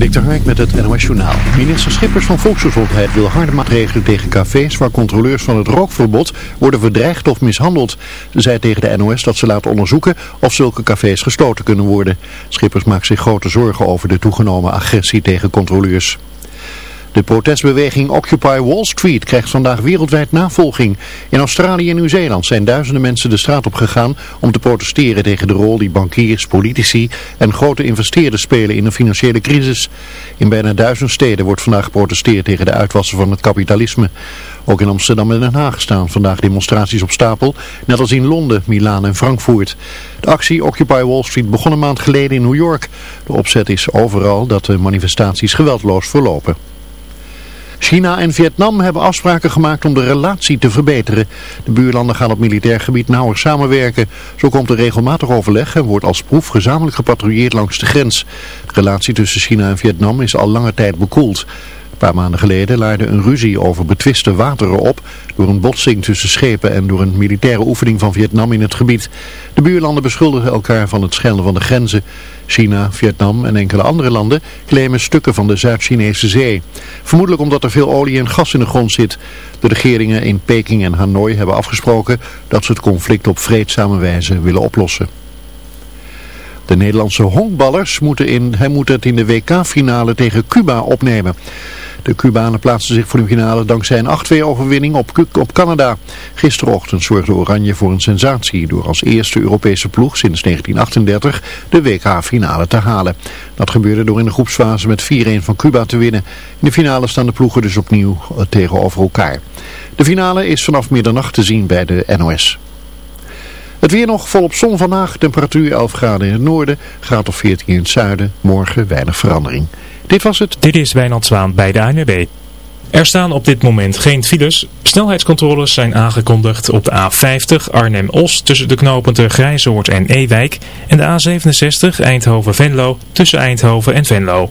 Dik Hark met het NOS Journaal. Minister Schippers van Volksgezondheid wil harde maatregelen tegen cafés waar controleurs van het rookverbod worden verdreigd of mishandeld. Ze zei tegen de NOS dat ze laat onderzoeken of zulke cafés gesloten kunnen worden. Schippers maakt zich grote zorgen over de toegenomen agressie tegen controleurs. De protestbeweging Occupy Wall Street krijgt vandaag wereldwijd navolging. In Australië en Nieuw-Zeeland zijn duizenden mensen de straat op gegaan om te protesteren tegen de rol die bankiers, politici en grote investeerders spelen in een financiële crisis. In bijna duizend steden wordt vandaag geprotesteerd tegen de uitwassen van het kapitalisme. Ook in Amsterdam en Den Haag staan vandaag demonstraties op stapel, net als in Londen, Milaan en Frankfurt. De actie Occupy Wall Street begon een maand geleden in New York. De opzet is overal dat de manifestaties geweldloos verlopen. China en Vietnam hebben afspraken gemaakt om de relatie te verbeteren. De buurlanden gaan op militair gebied nauwer samenwerken. Zo komt er regelmatig overleg en wordt als proef gezamenlijk gepatrouilleerd langs de grens. De relatie tussen China en Vietnam is al lange tijd bekoeld. Paar maanden geleden leidde een ruzie over betwiste wateren op door een botsing tussen schepen en door een militaire oefening van Vietnam in het gebied. De buurlanden beschuldigen elkaar van het schenden van de grenzen. China, Vietnam en enkele andere landen claimen stukken van de Zuid-Chinese zee. Vermoedelijk omdat er veel olie en gas in de grond zit. De regeringen in Peking en Hanoi hebben afgesproken dat ze het conflict op vreedzame wijze willen oplossen. De Nederlandse honkballers moeten, in, hij moet het in de WK-finale tegen Cuba opnemen. De Cubanen plaatsten zich voor de finale dankzij een 8-2 overwinning op, op Canada. Gisterochtend zorgde Oranje voor een sensatie door als eerste Europese ploeg sinds 1938 de WK-finale te halen. Dat gebeurde door in de groepsfase met 4-1 van Cuba te winnen. In de finale staan de ploegen dus opnieuw eh, tegenover elkaar. De finale is vanaf middernacht te zien bij de NOS. Het weer nog volop zon vandaag, temperatuur 11 graden in het noorden, graad of 14 in het zuiden, morgen weinig verandering. Dit was het. Dit is Wijnand Zwaan bij de ANWB. Er staan op dit moment geen files. Snelheidscontroles zijn aangekondigd op de A50 Arnhem-Os tussen de knooppunten Grijzoord en Ewijk en de A67 Eindhoven-Venlo tussen Eindhoven en Venlo.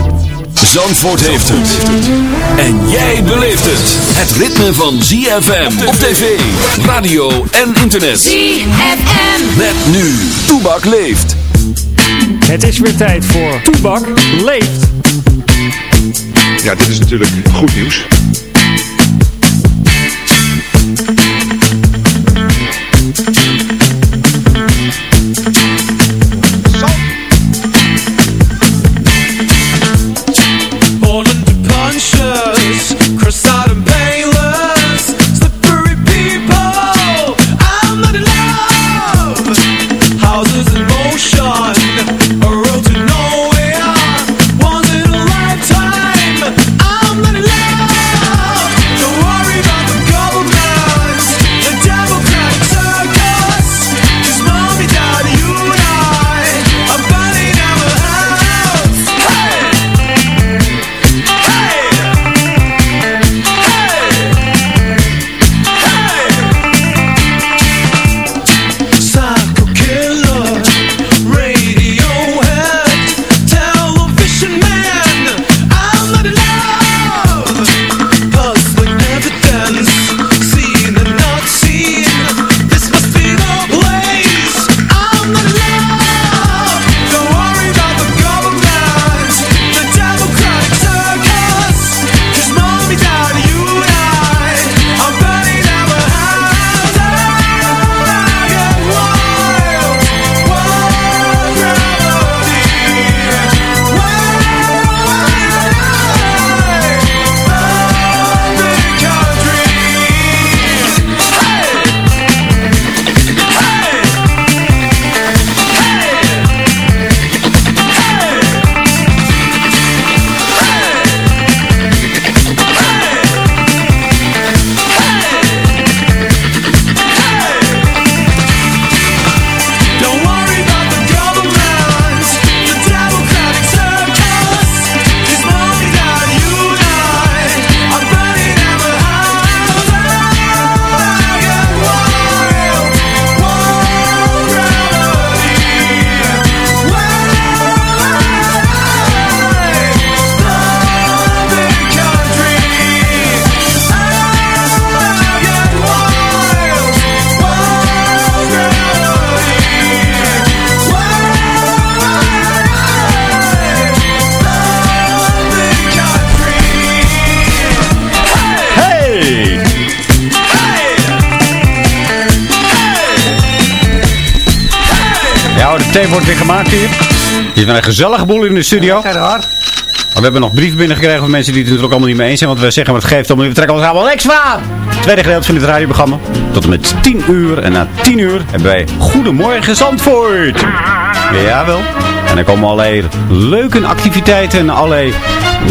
Zandvoort heeft het. En jij beleeft het. Het ritme van ZFM op tv, radio en internet. ZFM. Met nu, Toebak leeft. Het is weer tijd voor Toebak leeft. Ja, dit is natuurlijk goed nieuws. Is een gezellige boel in de studio. We hebben nog brieven binnengekregen van mensen die het natuurlijk allemaal niet mee eens zijn. Want we zeggen, wat geeft allemaal, we trekken ons allemaal niks van. Tweede gedeelte van dit radioprogramma. Tot en met 10 uur. En na 10 uur hebben wij Goedemorgen Zandvoort. Jawel. En dan komen allerlei leuke activiteiten en allerlei,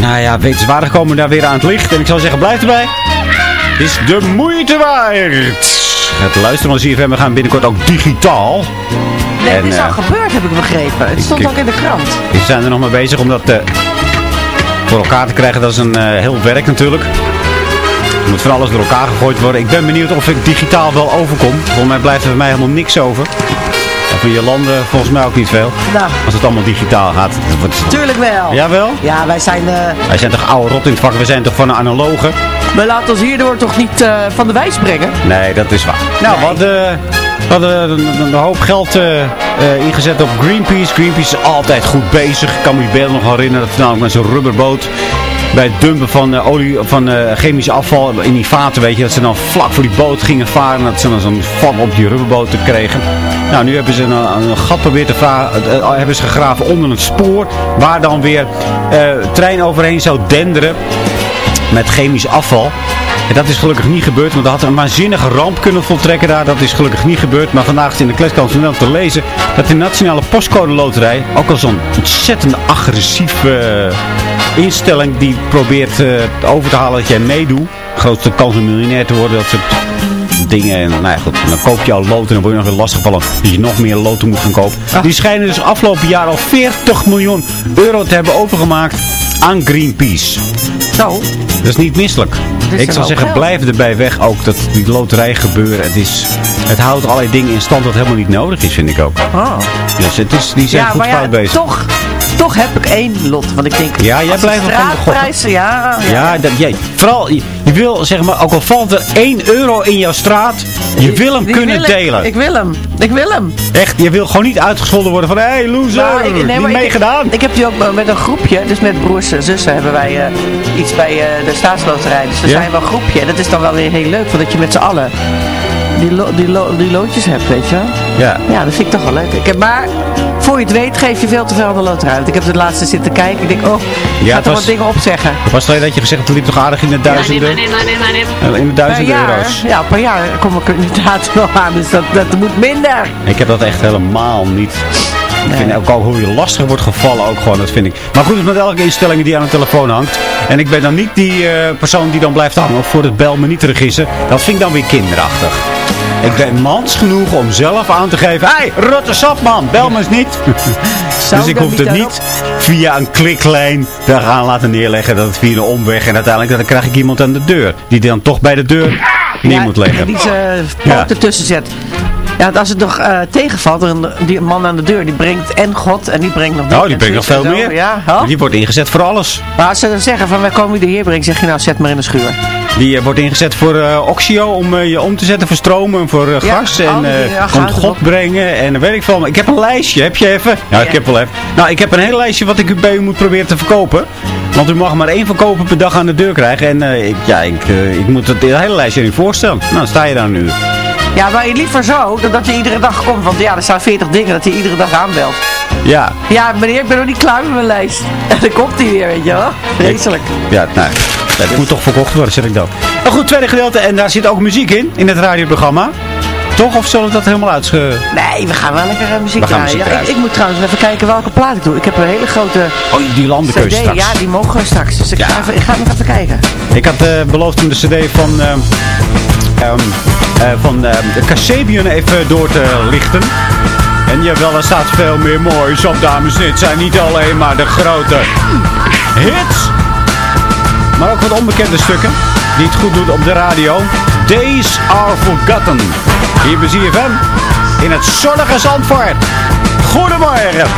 nou ja, wetenswaardig komen daar weer aan het licht. En ik zou zeggen, blijf erbij. Het is de moeite waard. Het luisteren van ZFM, we gaan binnenkort ook digitaal. Nee, En, het is al eh, gebeurd, heb ik begrepen. Het stond ook in de krant. We zijn er nog mee bezig om dat eh, voor elkaar te krijgen. Dat is een eh, heel werk natuurlijk. Er moet van alles door elkaar gegooid worden. Ik ben benieuwd of ik digitaal wel overkom. Volgens mij blijft er bij mij helemaal niks over. Van je landen volgens mij ook niet veel. Nou, Als het allemaal digitaal gaat. Wordt... tuurlijk wel. Jawel? Ja, wij zijn... Wij zijn toch oude rot in het vak. We zijn toch van een analoge? we laten ons hierdoor toch niet van de wijs brengen. Nee, dat is waar. Nou, we we hadden een, een hoop geld eh, eh, ingezet op Greenpeace. Greenpeace is altijd goed bezig. Ik kan me die beelden nog herinneren. Dat namelijk met zo'n rubberboot. Bij het dumpen van, eh, olie, van eh, chemisch afval in die vaten, weet je. Dat ze dan vlak voor die boot gingen varen. En dat ze dan zo'n vlam op die rubberboot kregen. Nou, nu hebben ze een, een gat proberen te eh, hebben ze gegraven onder het spoor. Waar dan weer eh trein overheen zou denderen met chemisch afval. En dat is gelukkig niet gebeurd, want er had een waanzinnige ramp kunnen voltrekken daar. Dat is gelukkig niet gebeurd. Maar vandaag is in de kleskant van te lezen dat de Nationale Postcode Loterij, ook al zo'n ontzettend agressieve eh, instelling die probeert eh, over te halen dat jij meedoet. Grootste kans om miljonair te worden, dat soort dingen. En nou ja, goed, dan koop je al loten en dan word je nog weer lastiggevallen dat je nog meer loten moet gaan kopen. Die schijnen dus afgelopen jaar al 40 miljoen euro te hebben overgemaakt aan Greenpeace. Zo. Dat is niet misselijk. is Ik zou zeggen, geld. blijf erbij weg ook dat die loterij gebeuren. Het, is, het houdt allerlei dingen in stand dat helemaal niet nodig is, vind ik ook. Oh. Dus het is, die zijn Ja, goed maar ja, fout bezig. toch, toch heb ik één lot. Want ik denk, Ja, jij blijft wel van de ja, ja. Ja, dat, jij, vooral, je, je wil zeg maar, ook al valt er 1 euro in jouw straat, je wil hem Die kunnen wil ik. delen. Ik wil hem. Ik wil hem. Echt, je wil gewoon niet uitgescholden worden van, hé hey, loser, Nou, ik, nee, niet ik- meegedaan. Ik, heb die ook met een groepje, dus met broers en zussen hebben wij eh, iets bij eh, de staatsloterij. Dus we Ja? zijn wel een groepje. En dat is dan wel weer heel leuk, omdat je met z'n allen die, lo- die, lo- die loodjes hebt, weet je wel. ja. Ja, dat vind ik toch wel leuk. Ik heb, maar voor je het weet geef je veel te veel aan de loterij. Want ik heb het laatste zitten kijken. Ik denk, oh, ik Ja, ga was- wat dingen opzeggen. Was het dat je gezegd hebt, het liep toch aardig in de duizenden, eh, in de Per duizenden jaar, euro's. ja, per jaar kom ik er inderdaad wel aan. Dus dat, dat moet minder. Ik heb dat echt helemaal niet. Ik vind ook al hoe je lastig wordt gevallen ook gewoon, dat vind ik. Maar goed, het is met elke instelling die aan de telefoon hangt. En ik ben dan niet die eh, persoon die dan blijft hangen voor het bel me niet regissen. Dat vind ik dan weer kinderachtig. Ik ben mans genoeg om zelf aan te geven. Hé, hey, rotte sap man, bel me eens niet. dus ik hoef het niet via een kliklijn daar gaan laten neerleggen. Dat het via een omweg. En uiteindelijk dan krijg ik iemand aan de deur. Die dan toch bij de deur neer moet leggen. Die Ja. poot ertussen zet. Ja, als het nog eh, tegenvalt, dan die man aan de deur, die brengt en God en die brengt nog dit Nou, die en brengt nog veel zo. meer. Ja? Die wordt ingezet voor alles. Maar als ze dan zeggen van wij komen de heer brengen, zeg je nou zet maar in de schuur. Die eh, wordt ingezet voor eh, Oxio om je om te zetten voor stromen, voor Ja, gas en die ja, komt God brengen en weet ik veel. Ik heb een lijstje, heb je even? Ja, ik heb wel even. Nou, ik heb een heel lijstje wat ik u bij u moet proberen te verkopen. Want u mag maar één verkoper per dag aan de deur krijgen. En ik, ja, ik, ik moet het hele lijstje niet voorstellen. Nou, dan sta je daar nu. Ja, maar liever zo, dan dat je iedere dag komt. Want ja, er staan 40 dingen dat hij iedere dag aanbelt. Ja, Ja, meneer, ik ben nog niet klaar met mijn lijst. En dan komt hij weer, weet je wel. Vreselijk. ja, nou, dat moet toch verkocht worden, zeg ik dan. Nou goed, tweede gedeelte. En daar zit ook muziek in, in het radioprogramma. Toch? Of zullen we dat helemaal uitge... Nee, we gaan wel lekker eh, muziek draaien. Ja, ik, ik moet trouwens even kijken welke plaat ik doe. Ik heb een hele grote Oh, die landenkeuze cd. straks. Ja, die mogen we straks. Dus ik, Ja. ga, even, ik ga nog even kijken. Ik had eh, beloofd om de cd van, ehm ehm, eh, van ehm, de Kasabian even door te lichten. En jawel, er staat veel meer moois op, dames en heren. Zijn niet alleen maar de grote hits. Maar ook wat onbekende stukken die het goed doen op de radio. Days are forgotten. Hier bij ZFM in het zonnige Zandvoort. Goedemorgen.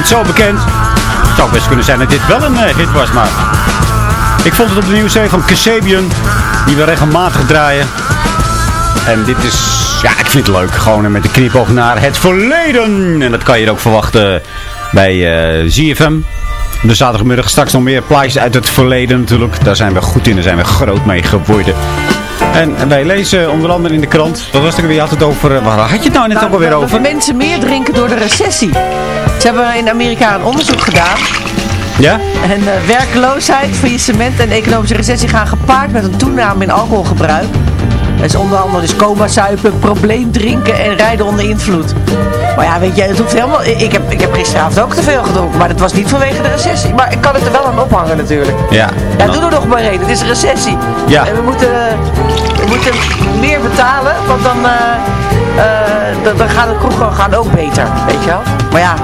Klinkt zo bekend. Het zou best kunnen zijn dat dit wel een eh, hit was, maar... Ik vond het op de nieuwe serie van Kasabian, die we regelmatig draaien. En dit is, ja, ik vind het leuk. Gewoon met de knipoog naar het verleden. En dat kan je ook verwachten bij eh ZFM. De zaterdagmiddag straks nog meer plaatjes uit het verleden natuurlijk. Daar zijn we goed in, daar zijn we groot mee geworden. En wij lezen onder andere in de krant, wat was het weer, je had het over, eh, waar had je het nou net ook alweer Dat over? mensen meer drinken door de recessie. Ze hebben in Amerika een onderzoek gedaan. Ja? En eh, werkloosheid, faillissement en economische recessie gaan gepaard met een toename in alcoholgebruik. Dat is onder andere dus coma zuipen, probleem drinken en rijden onder invloed. Maar ja, weet je, het hoeft helemaal... Ik heb, ik heb gisteravond ook te veel gedronken, maar dat was niet vanwege de recessie. Maar ik kan het er wel aan ophangen natuurlijk. Ja. Ja, doe er nog maar één. Het is een recessie. Ja. En we moeten, we moeten meer betalen, want dan, eh, eh, dan, dan gaan de kroegen gaan ook beter, weet je wel. Maar ja,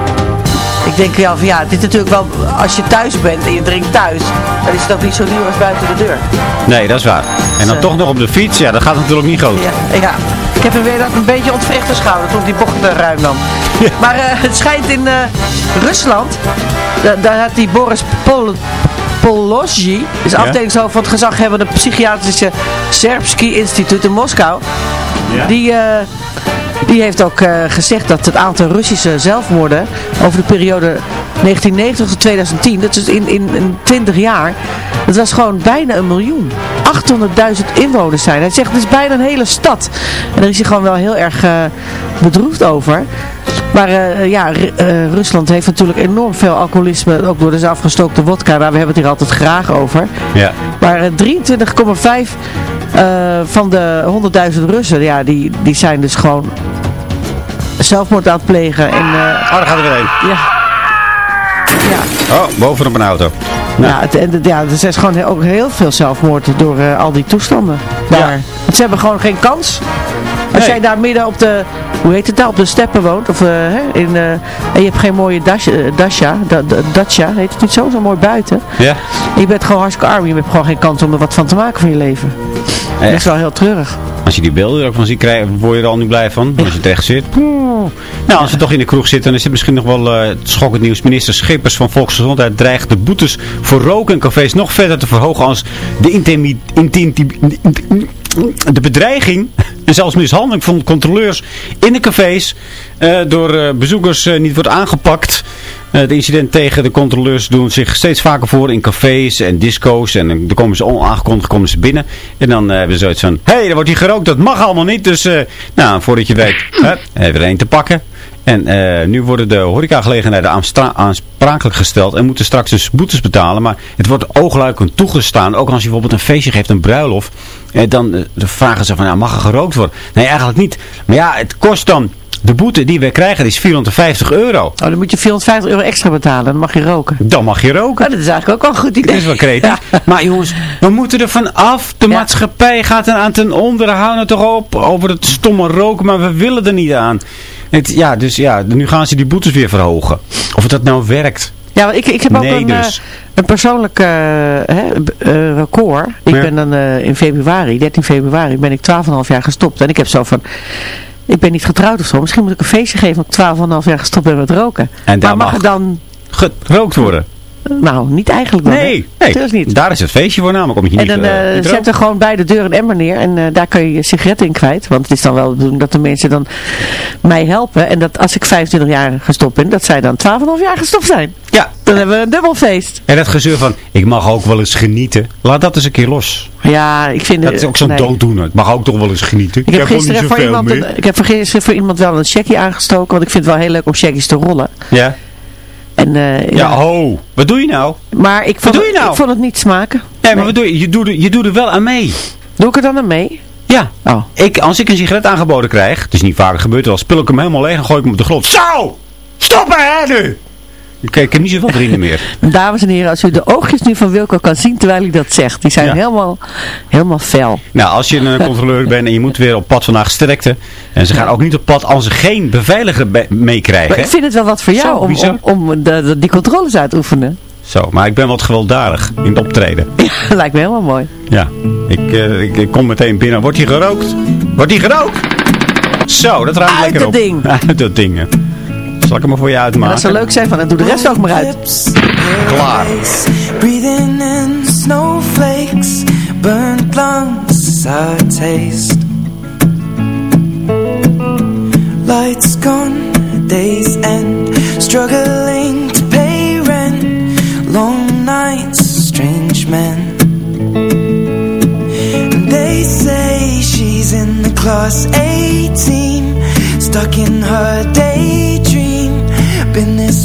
ik denk wel van ja, dit is natuurlijk wel, als je thuis bent en je drinkt thuis, dan is het ook niet zo duur als buiten de deur. Nee, dat is waar. En dan Zo. toch nog op de fiets, ja, dat gaat natuurlijk niet goed. Ja, ja. Ik heb hem weer dat een beetje ontwrichte schouder toen die bocht te ruim nam. Maar eh, het schijnt in eh, Rusland, da- daar had die Boris Pol is Ja. afdelingshoofd van het gezaghebbende psychiatrische Serbski instituut in Moskou. Die, eh, die heeft ook eh, gezegd dat het aantal Russische zelfmoorden over de periode 1990 tot 2010, dat is in, in, in 20 jaar, dat was gewoon bijna een miljoen. 800.000 inwoners zijn. Hij zegt het is bijna een hele stad. En daar is hij gewoon wel heel erg eh, bedroefd over. Maar eh, ja, Ru- Rusland heeft natuurlijk enorm veel alcoholisme, ook door de afgestookte wodka. Daar we hebben het hier altijd graag over. Ja. Maar eh, 23,5 eh, van de 100.000 Russen, ja, die, die zijn dus gewoon zelfmoord aan het plegen. En, eh, Oh, daar gaat er weer een. ja. Ja. Oh, bovenop een auto. Nou. Ja, het, en het- ja, er is gewoon ook heel veel zelfmoord door eh, al die toestanden daar. Want ze hebben gewoon geen kans. Als jij daar midden op de, hoe heet het daar, op de steppen woont, of, eh, in, eh, en je hebt geen mooie dash, eh, dasha, da, da- dacha, heet het niet zo, zo mooi buiten. Ja. Je bent gewoon hartstikke arm, je hebt gewoon geen kans om er wat van te maken van je leven. Dat is wel heel treurig. Als je die beelden er ook van ziet krijgen, word je er al niet blij van. Als je het echt zit. Nou, als we toch in de kroeg zitten, dan is het misschien nog wel eh, het schokkend nieuws. Minister Schippers van Volksgezondheid dreigt de boetes voor roken en cafés nog verder te verhogen als de, intimi, inti- de bedreiging en zelfs mishandeling van controleurs in de cafés eh, door eh, bezoekers eh, niet wordt aangepakt. De incidenten tegen de controleurs doen zich steeds vaker voor in cafés en disco's. En dan komen ze onaangekondigd komen ze binnen. En dan hebben ze zoiets van, hé, hey, er wordt hier gerookt, dat mag allemaal niet. Dus, nou, voordat je weet, we er één te pakken. En eh, nu worden de horecagelegenheden aansprakelijk gesteld en moeten straks dus boetes betalen. Maar het wordt oogluikend toegestaan. Ook als je bijvoorbeeld een feestje geeft, een bruiloft. Eh, dan, eh, vragen ze van, nou, mag er gerookt worden? Nee, eigenlijk niet. Maar ja, het kost dan... De boete die we krijgen is 450 euro. Oh, dan moet je 450 euro extra betalen, dan mag je roken. Dan mag je roken. dat is eigenlijk ook wel een goed idee. Dat is wel creatief. Maar jongens, we moeten er van af. De maatschappij gaat er aan ten onder. Houden toch op over het stomme roken. Maar we willen er niet aan. Het, ja, dus ja, nu gaan ze die boetes weer verhogen. Of dat nou werkt. Ja, want ik, ik heb ook Nee, een, dus. eh, een persoonlijk eh, hè, eh, record. Ik Ja. ben dan in februari, 13 februari, ben ik 12,5 jaar gestopt. En ik heb zo van, ik ben niet getrouwd of zo. Misschien moet ik een feestje geven omdat ik 12,5 jaar gestopt ben met roken. En daar maar mag, mag er dan, gerookt worden. Nou, niet eigenlijk dan. Nee, niet. daar is het feestje voor namelijk. Om je En niet, dan roken. er gewoon bij de deur een emmer neer en eh, daar kan je je sigaretten in kwijt. Want het is dan wel de bedoeling dat de mensen dan mij helpen. En dat als ik 25 jaar gestopt ben, dat zij dan 12,5 jaar gestopt zijn. Ja. Dan hebben we een dubbel feest. En dat gezeur van, ik mag ook wel eens genieten. Laat dat eens een keer los. Ja, ik vind Dat is ook zo'n nee. dooddoener. Ik mag ook toch wel eens genieten. Ik heb, wel gisteren voor iemand een, ik heb gisteren voor iemand wel een checkie aangestoken. Want ik vind het wel heel leuk om checkies te rollen. Ja? En, eh, Ja, ho. Wat doe je nou? Maar ik vond, doe je nou? ik vond het niet smaken. Nee, maar wat doe je? Je doet, er- je doet er wel aan mee. Doe ik er dan aan mee? Ja. Oh. Ik, als ik een sigaret aangeboden krijg, het is niet vaker gebeurd, dan spul ik hem helemaal leeg en gooi ik hem op de grond. Zo! Stoppen hè nu! Ik, ik heb niet zoveel vrienden meer. Dames en heren, als u de oogjes nu van Wilco kan zien terwijl hij dat zegt. Die zijn Ja. helemaal, helemaal fel. Nou, als je een controleur bent en je moet weer op pad vandaag sterkte. En ze gaan ook niet op pad als ze geen beveiliger be- meekrijgen. Ik vind het wel wat voor jou Zo, om, bizar. om, om de, de- die controles uit te oefenen. Zo, maar ik ben wat gewelddadig in het optreden. Ja, lijkt me helemaal mooi. Ja, ik, eh, ik, ik kom meteen binnen. Wordt hij gerookt? Wordt hij gerookt? Zo, dat ruimt Uit lekker dat op. ding. Uit dat ding. hè. Zal ik hem maar voor je En uitmaken? dat zou leuk zijn van, en doe de rest ook maar uit. Klaar. Breathing in snowflakes, burnt lungs, sour taste. Lights gone, days end, struggling to pay rent. Long nights, strange men. They say she's in the class A team, stuck in her daydream.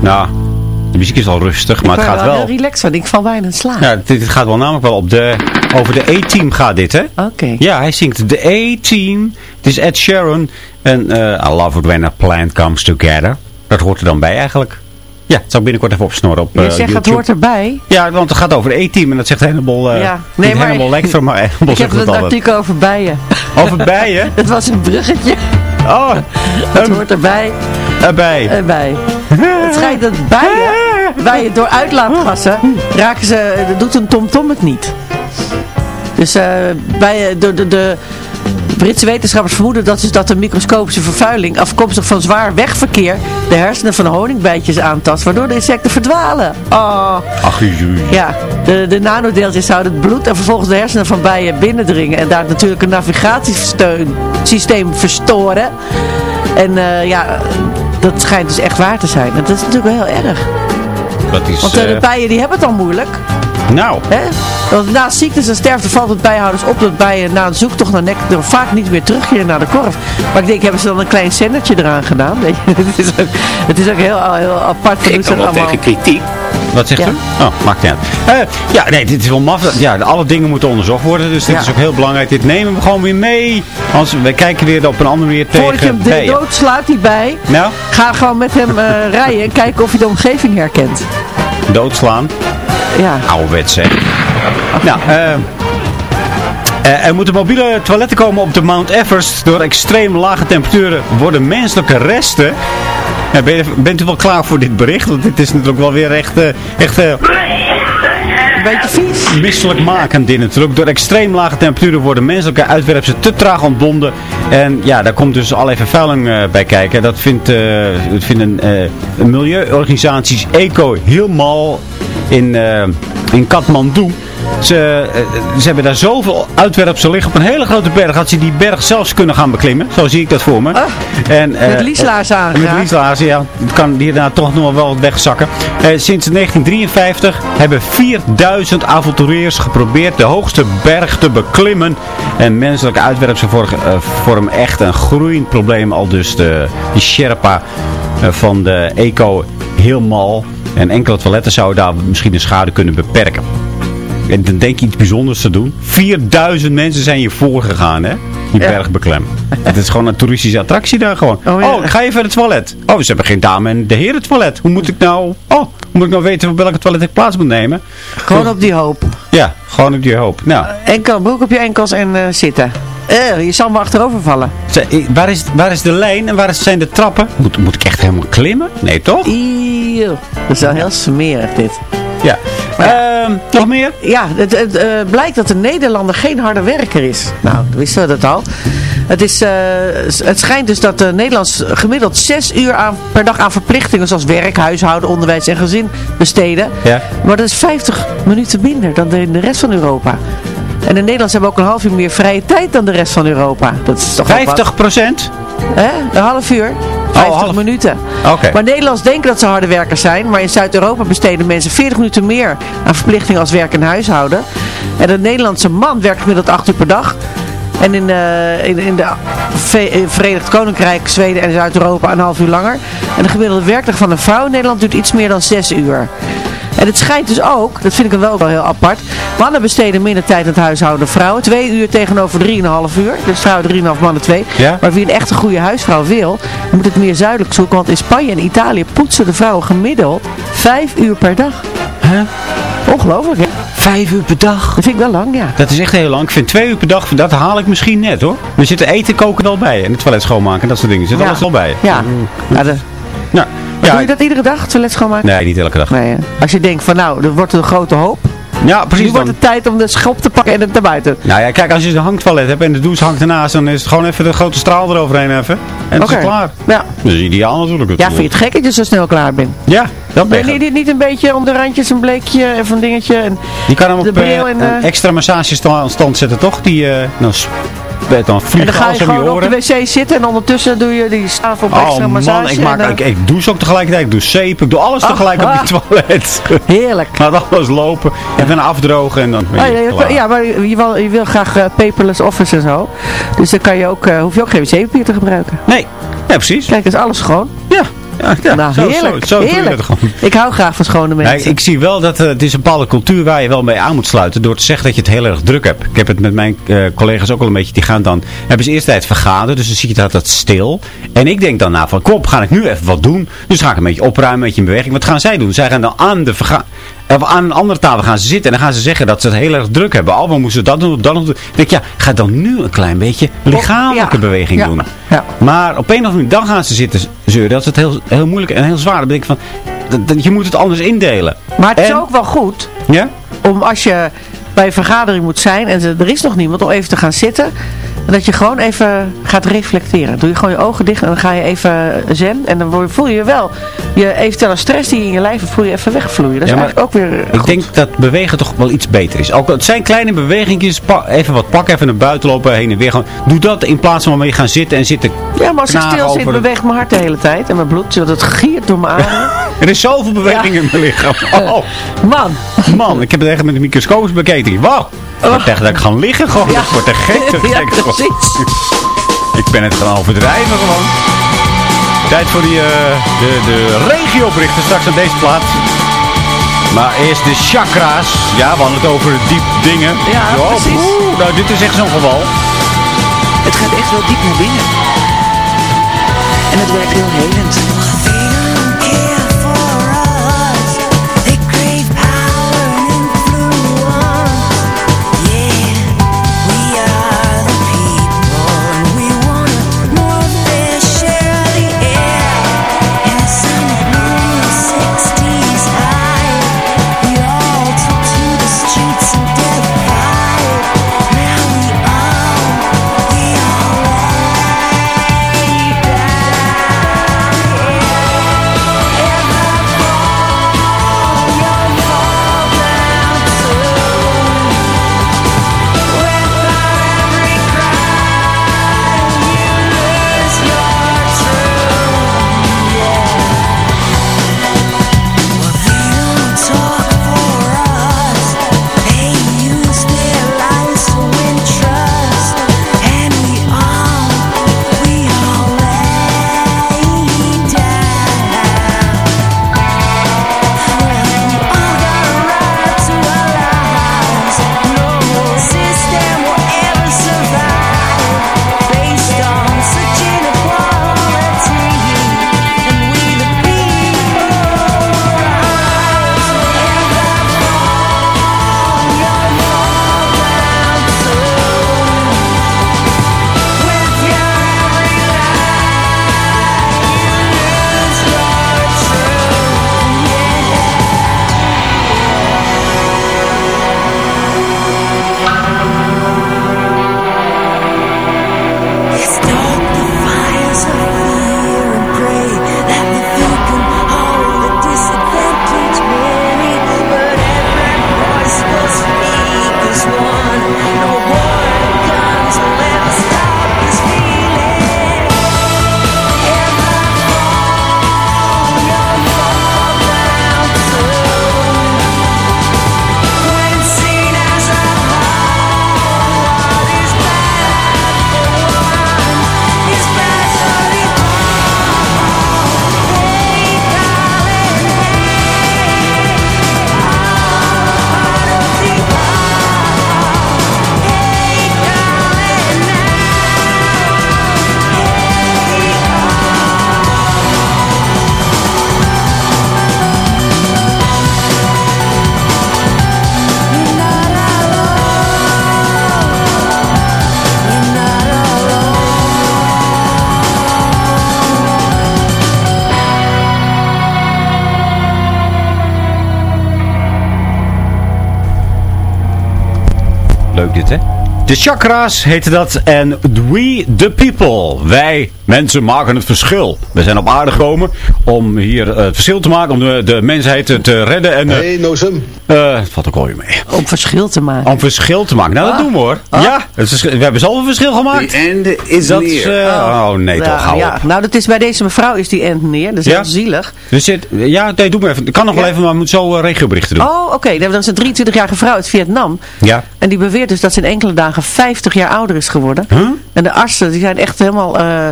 Nou, de muziek is al rustig, maar het gaat wel... relaxed van. Ik val bijna in slaap. Ja, dit, dit gaat wel namelijk wel op de... Over de A-team gaat dit, hè? Oké. Ja, hij zingt de A-team. Het is Ed Sheeran. En eh I love it when a plant comes together. Dat hoort er dan bij eigenlijk. Ja, het zal ik binnenkort even opsnorren op Je eh, zegt YouTube. het hoort erbij. Ja, want het gaat over de E-team en dat zegt helemaal, uh, Ja. nee, maar- helemaal lekker, maar helemaal Ik heb zegt het artikel over bijen. Over bijen? Het was een bruggetje. Oh, Het hoort erbij. erbij. Erbij. Het schijnt dat bijen, bijen door uitlaatgassen raken ze, doet een tomtom het niet. Dus bijen, de, de, de, Britse wetenschappers vermoeden dat, is dat de microscopische vervuiling afkomstig van zwaar wegverkeer de hersenen van honingbijtjes aantast, waardoor de insecten verdwalen. Oh. Ach, jee. Ja, de, de nanodeeltjes zouden het bloed en vervolgens de hersenen van bijen binnendringen en daar natuurlijk een navigatiesysteem verstoren. En eh, ja, dat schijnt dus echt waar te zijn. En dat is natuurlijk wel heel erg. Dat is... Want eh, de eh, bijen die hebben het al moeilijk. Nou, Hè? Want na ziektes en sterfte valt het bijhouders op dat bijen na een zoektocht naar nectar vaak niet meer terugkeren naar de korf. Maar ik denk, hebben ze dan een klein zendertje eraan gedaan? Weet je? het, is ook, het is ook heel, heel apart. Ik kan wel allemaal... tegen kritiek. wat zegt Ja. u? Oh, maakt niet uit. Eh, ja, nee, dit is wel maf. Ja, alle dingen moeten onderzocht worden. Dus dit Ja. is ook heel belangrijk. Dit nemen we gewoon weer mee. Anders, we kijken weer op een andere manier Voordat je tegen hem de bijen. doodslaat, die bij, Nou, ga gewoon met hem eh, rijden en kijken of hij de omgeving herkent. Doodslaan. Ja. Ouderwets, hè. Nou, eh... eh, er moeten mobiele toiletten komen op de Mount Everest. Door extreem lage temperaturen worden menselijke resten... Ja, ben je- bent u wel klaar voor dit bericht? Want dit is natuurlijk wel weer echt, eh, echt Een beetje vies. misselijkmakend. Door extreem lage temperaturen worden menselijke uitwerpselen te traag ontbonden. En ja, daar komt dus allerlei vervuiling eh, bij kijken. Dat vindt, dat vinden eh, milieuorganisaties ECO helemaal in, in Kathmandu. Ze, eh, ze hebben daar zoveel uitwerpselen liggen op een hele grote berg. Dat ze die berg zelfs kunnen gaan beklimmen. Zo zie ik dat voor me. en, eh, Met lieslaarzen eh, aangeraakt. Met lieslaarzen, ja. Het kan hierna toch nog wel wat wegzakken. Sinds 1953 hebben 4000 avonturiers geprobeerd de hoogste berg te beklimmen. En menselijke eh, vormen echt een groeiend probleem. Al dus de, de Sherpa van de Eco helemaal. En enkele toiletten zouden daar misschien de schade kunnen beperken. En dan denk je iets bijzonders te doen. 4000 mensen zijn hier voorgegaan, hè? Die berg beklemmen. Het is gewoon een toeristische attractie daar gewoon. Oh, ja. Oh, ik ga even naar het toilet. Oh, ze hebben geen dame en de heren toilet. Hoe moet ik nou... Oh, hoe moet ik nou weten op welke toilet ik plaats moet nemen? Gewoon op die hoop. Ja, gewoon op die hoop. Nou, Enkel, broek op je enkels en eh, zitten. Eh, je zal me achterover vallen. eh, waar, is, waar is de lijn en waar is- zijn de trappen? Moet, moet ik echt helemaal klimmen? Nee, toch? Eeuw. Dat is wel heel smerig dit. Ja. Ehm, nog meer? Ja, het, het eh, blijkt dat de Nederlander geen harde werker is. Nou, wisten we dat al. Het, is, eh, het schijnt dus dat de Nederlands gemiddeld zes uur aan, per dag aan verplichtingen zoals werk, huishouden, onderwijs en gezin besteden. Ja. Maar dat is 50 minuten minder dan de, in de rest van Europa. En de Nederlanders hebben ook een half uur meer vrije tijd dan de rest van Europa. Dat is toch ook wat? 50 procent? Hè? Een half uur. 50 half. minuten. Maar Nederlanders denken dat ze harde werkers zijn. Maar in Zuid-Europa besteden mensen 40 minuten meer aan verplichtingen als werk en huishouden. En de Nederlandse man werkt gemiddeld 8 uur per dag. En in, eh, in, in de Ve- Verenigd Koninkrijk, Zweden en Zuid-Europa een half uur langer. En de gemiddelde werkdag van een vrouw in Nederland duurt iets meer dan 6 uur. En het schijnt dus ook, dat vind ik wel ook wel heel apart. Mannen besteden minder tijd aan het huishouden dan vrouwen. Twee uur tegenover drieënhalf uur. Dus vrouwen drieënhalf, mannen twee. Ja. Maar wie een echte goede huisvrouw wil, moet het meer zuidelijk zoeken. Want in Spanje en Italië poetsen de vrouwen gemiddeld vijf uur per dag. Huh? Ongelooflijk hè? Vijf uur per dag? Dat vind ik wel lang, ja. Dat is echt heel lang. Ik vind twee uur per dag, dat haal ik misschien net hoor. Er zitten eten koken wel bij. En het toilet schoonmaken, dat soort dingen. Zit Ja. alles wel bij. Ja. ja de, Nou, Doe ja, je dat iedere dag, het toilet schoonmaken? Nee, niet elke dag. Nee? Als je denkt van nou, er wordt een grote hoop. Ja, Nu precies. wordt Dan. het tijd om de schop te pakken en het naar buiten. Nou ja, kijk, als je een hangtoilet hebt en de douche hangt ernaast, dan is het gewoon even de grote straal eroverheen even. En het Oké. is klaar. Ja. Dat is ideaal natuurlijk. Ja, vind je het gek dat je zo snel klaar bent? Ja, dat ben je. je niet, een beetje om de randjes een bleekje en van dingetje? En Die kan hem de op eh, bril en, een eh, extra massagestand stand zetten, toch? Die, eh dan, s- dan en vliegt dan ga je gewoon op de wc zitten en ondertussen doe je die staaf op extra Oh massage. man, ik, maak, en, ik, ik douche ook tegelijkertijd. Ik doe zeep, ik doe alles tegelijk op die toilet. Heerlijk. Laat alles lopen. En dan afdrogen en dan ben Oh, je klaar. ja, maar je wil, je wil graag eh, paperless office en zo. Dus dan kan je ook, eh, hoef je ook geen wc-papier te gebruiken. Nee, ja, precies. Kijk, is alles schoon. Ja, nou, zo, heerlijk. Zo, zo heerlijk. Ik hou graag van schone mensen. ik zie wel dat eh, het is een bepaalde cultuur waar je wel mee aan moet sluiten. Door te zeggen dat je het heel erg druk hebt. Ik heb het met mijn eh, collega's ook wel een beetje. Die gaan dan, hebben ze eerst tijd vergaderen. Dus dan zie je dat dat stil. En ik denk dan na van, kom ga ik nu even wat doen. Dus ga ik een beetje opruimen, een beetje in beweging. Wat gaan zij doen? Zij gaan dan aan de verga of aan een andere tafel gaan ze zitten. En dan gaan ze zeggen dat ze het heel erg druk hebben. Oh, we moesten dat doen, dat doen. Dan denk ik, ja, ga dan nu een klein beetje lichamelijke Ja. beweging Ja. doen. Ja. Maar op een of andere manier, dan gaan ze zitten zeuren. Dat is het heel, heel moeilijk en heel zwaar. Dan denk ik van, je moet het anders indelen. Maar het is ook wel goed Ja? om als je bij een vergadering moet zijn en er is nog niemand om even te gaan zitten. En dat je gewoon even gaat reflecteren. Doe je gewoon je ogen dicht en dan ga je even zen. En dan voel je wel je eventuele stress die je in je lijf voel je even wegvloeien. Dat is Ja, eigenlijk ook weer Ik denk dat bewegen toch wel iets beter is. Ook, het zijn kleine bewegingjes. even wat pakken, even naar buiten lopen, heen en weer gaan. Doe dat in plaats van mee gaan zitten en zitten Ja, maar als ik stil zit, de- beweegt mijn hart de hele tijd. En mijn bloed, het giert door mijn aderen. Er is zoveel beweging in mijn lichaam. Oh, man. Man, ik heb het echt met de microscoop bekeken. Wauw. Ik word echt dat ik ga liggen gewoon. Ja. Ik word er gek te Ja, gek van. precies. Ik ben het gaan overdrijven gewoon. Tijd voor die, eh, de, de regioberichten straks aan deze plaats. Maar eerst de chakra's. Ja, we hadden het over diep dingen. Ja, precies. oeh, nou, dit is echt zo'n geval. Het gaat echt wel diep naar binnen. En het werkt heel helend. De chakra's heette dat en we the people. Wij mensen maken het verschil. We zijn op aarde gekomen om hier eh, het verschil te maken, om de, de mensheid te redden. En, hey, Nozem. eh het valt ook alweer mee. Om verschil te maken. Om verschil te maken. Nou, dat Ah. doen we hoor. Ah. Ja, het is, we hebben zoveel verschil gemaakt. The end is dat, near. eh, oh nee, toch, hou ja. op. Nou, dat is bij deze mevrouw is die end neer. Dat is Ja? heel zielig. Dus zit, ja, nee, doe maar even. Ik kan nog wel even, maar ik moet zo eh, regioberichten doen. Oh, oké. Dat is een 23-jarige vrouw uit Vietnam. Ja. En die beweert dus dat ze in enkele dagen 50 jaar ouder is geworden. Huh? En de artsen die zijn echt helemaal eh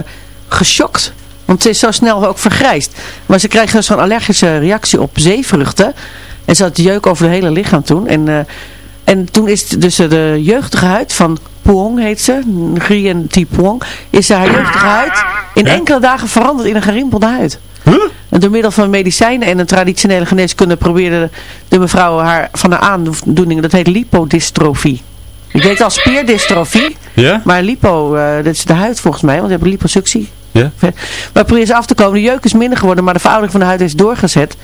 geschokt. Want ze is zo snel ook vergrijsd. Maar ze krijgt dus zo'n allergische reactie op zeevruchten. En ze had jeuk over het hele lichaam toen. En, eh, en toen is dus de jeugdige huid van Puong heet ze. Nguyen Thi Puong. Is haar jeugdige huid in enkele dagen veranderd in een gerimpelde huid. En door middel van medicijnen en een traditionele geneeskunde probeerde de mevrouw haar van haar aandoening, dat heet lipodistrofie. Ik weet al spierdystrofie, Ja? maar lipo, eh, dat is de huid volgens mij, want we hebben liposuctie. Ja? Maar probeer ze af te komen. De jeuk is minder geworden, maar de veroudering van de huid is doorgezet.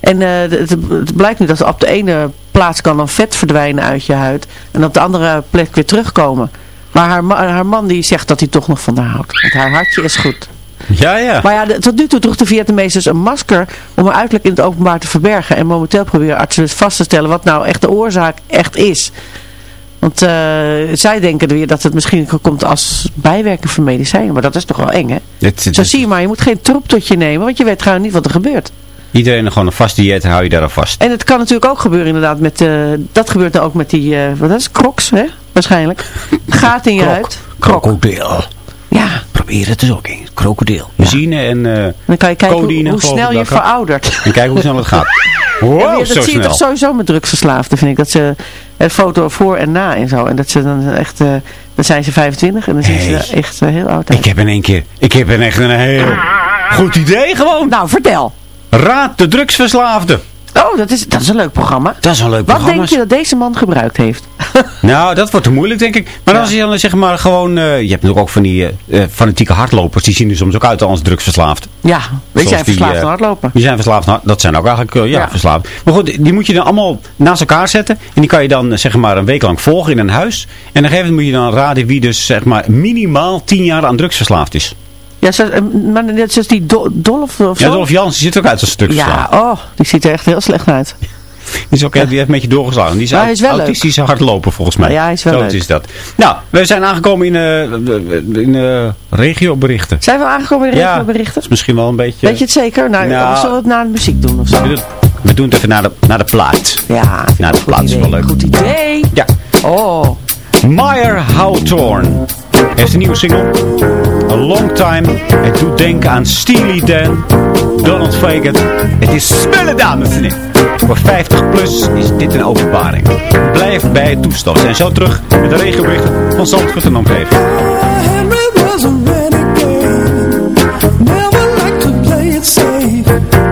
En eh, het, het blijkt nu dat op de ene plaats kan dan vet verdwijnen uit je huid. En op de andere plek weer terugkomen. Maar haar, haar man die zegt dat hij toch nog van haar houdt. Want haar hartje is goed. Ja, ja. Maar ja, de- tot nu toe droeg de Vietnamees een masker om haar uiterlijk in het openbaar te verbergen. En momenteel proberen artsen dus vast te stellen wat nou echt de oorzaak echt is. Want eh, zij denken weer dat het misschien komt als bijwerking van medicijnen. Maar dat is toch wel eng, hè? Dit- dit- Zo zie je maar, je moet geen troep tot je nemen, want je weet gewoon niet wat er gebeurt. Iedereen gewoon een vast dieet, hou je daar aan vast. En het kan natuurlijk ook gebeuren inderdaad met, eh, dat gebeurt dan ook met die, eh, wat is het, crocs, hè? Waarschijnlijk. Gaat in je Krok. huid. Krokodil. Ja. Probeer het dus ook eens. Krokodil. Benzine en eh Dan kan je kijken hoe, snel je dat veroudert. En kijken hoe snel het gaat. Wow, Ja, maar dat zo zie je toch sowieso met drugsverslaafden, vind ik. Dat ze een foto voor en na en zo. En dat ze dan echt, eh, dan zijn ze 25 en dan zien ze Hey. echt eh, heel oud uit. Ik heb in één keer, ik heb in echt een heel goed idee gewoon. Nou, vertel. Raad de drugsverslaafde. Oh, dat is, dat is een leuk programma. Dat is een leuk Wat programma. denk je dat deze man gebruikt heeft? Nou, dat wordt te moeilijk, denk ik. Maar als je dan zeg maar gewoon... eh, je hebt natuurlijk ook van die eh, eh, fanatieke hardlopers. Die zien er soms ook uit als drugsverslaafd. Ja, weet Zoals jij verslaafd die, aan hardlopen? Die zijn verslaafd aan Dat zijn ook eigenlijk ja, Ja. verslaafd. Maar goed, die moet je dan allemaal naast elkaar zetten. En die kan je dan zeg maar een week lang volgen in een huis. En op een gegeven moment moet je dan raden wie dus zeg maar minimaal 10 jaar aan drugs verslaafd is. Ja, zo, eh, maar net zoals die Do- Dolf of zo. Ja, Dolph Jans die ziet er ook uit als drugsverslaafd. Ja, oh, die ziet er echt heel slecht uit. Die, is ook, die heeft een beetje doorgeslagen. Die is, Maar hij is wel leuk. autistische hardloper volgens mij. Ja, hij is wel Zo leuk. is dat. Nou, we zijn aangekomen in, eh in eh regioberichten. Zijn we aangekomen in Ja, regioberichten? dat is misschien wel een beetje... Weet je het zeker? Nou, Nou, we zullen het na de muziek doen of zo. We doen, we doen het even naar de, naar de plaat. Ja, Naar de plaat is wel leuk. goed idee. Ja. Oh. Meyer Hawthorne heeft een nieuwe single. A Long Time. Het doet denken aan Steely Dan. Donald Fagan. Het is spullen, dames en heren. Voor 50 plus is dit een openbaring. Blijf bij het toestel. Zijn zo terug met de regioberichten van Zandvoort en to play it safe.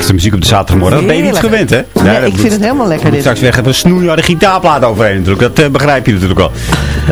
Relaxte muziek op de zaterdagmorgen. Dat ben je niet gewend, hè? Nee, dat ik moet- vind het helemaal lekker dit. straks weg even snoeiharde gitaarplaat overheen natuurlijk. Dat eh, begrijp je natuurlijk wel.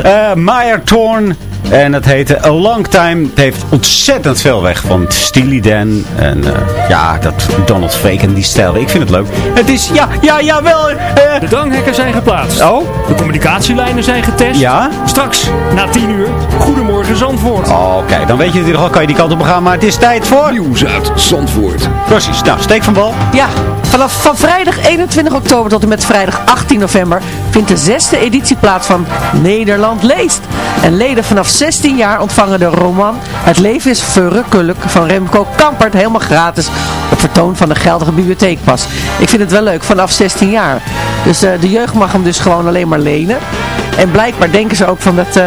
Eh Maya Thorn. En het heette A Long Time. Het heeft ontzettend veel weg van Steely Dan. En eh, ja, dat Donald Fake en die stijl. Ik vind het leuk. Het is, ja, ja, ja, wel. eh, De dranghekken zijn geplaatst. oh? De communicatielijnen zijn getest. Ja? Straks, na 10 uur, Goedemorgen Zandvoort. Oké, dan weet je natuurlijk al, kan je die kant op gaan. Maar het is tijd voor... Nieuws uit Zandvoort. Precies. Nou, steek van wal. Ja, vanaf van vrijdag 21 oktober tot en met vrijdag 18 november vindt de zesde editie plaats van Nederland leest. En leden vanaf 16 jaar ontvangen de roman Het leven is verrukkelijk van Remco Kampert helemaal gratis op vertoon van de geldige bibliotheekpas. Ik vind het wel leuk, vanaf 16 jaar. Dus eh, de jeugd mag hem dus gewoon alleen maar lenen. En blijkbaar denken ze ook van dat, eh,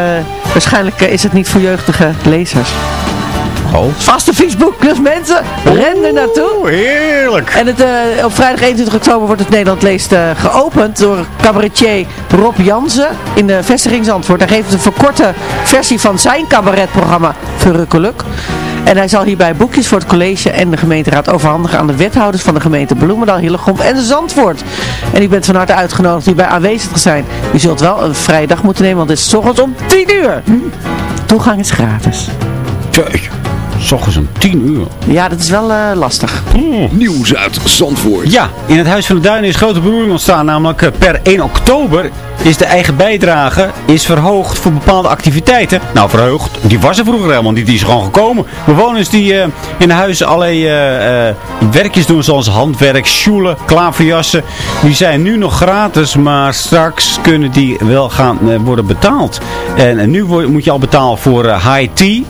waarschijnlijk eh, is het niet voor jeugdige lezers. Oh. Vaste Facebook, dus mensen, ren er naartoe. Heerlijk. En het, eh, op vrijdag 21 oktober wordt het Nederland Leest eh, geopend door cabaretier Rob Jansen in de vestiging Zandvoort. Hij geeft een verkorte versie van zijn cabaretprogramma Verrukkelijk. En hij zal hierbij boekjes voor het college en de gemeenteraad overhandigen aan de wethouders van de gemeente Bloemendaal, Hillegom en Zandvoort. En u bent van harte uitgenodigd hierbij aanwezig te zijn. U zult wel een vrije dag moeten nemen, want het is 's ochtends om 10 uur. Toegang is gratis. Tjie, s ochtends om 10 uur. Ja, dat is wel eh, lastig. Nieuws uit Zandvoort. Ja, in het Huis van de Duinen is grote beroering ontstaan. Namelijk eh, per 1 oktober is de eigen bijdrage is verhoogd voor bepaalde activiteiten. Nou, verhoogd. Die was er vroeger helemaal niet. Die is gewoon gekomen. Bewoners die eh, in de huizen allerlei eh, eh, werkjes doen zoals handwerk, sjoelen, klaverjassen. Die zijn nu nog gratis, maar straks kunnen die wel gaan eh, worden betaald. En, en nu moet je al betalen voor high tea.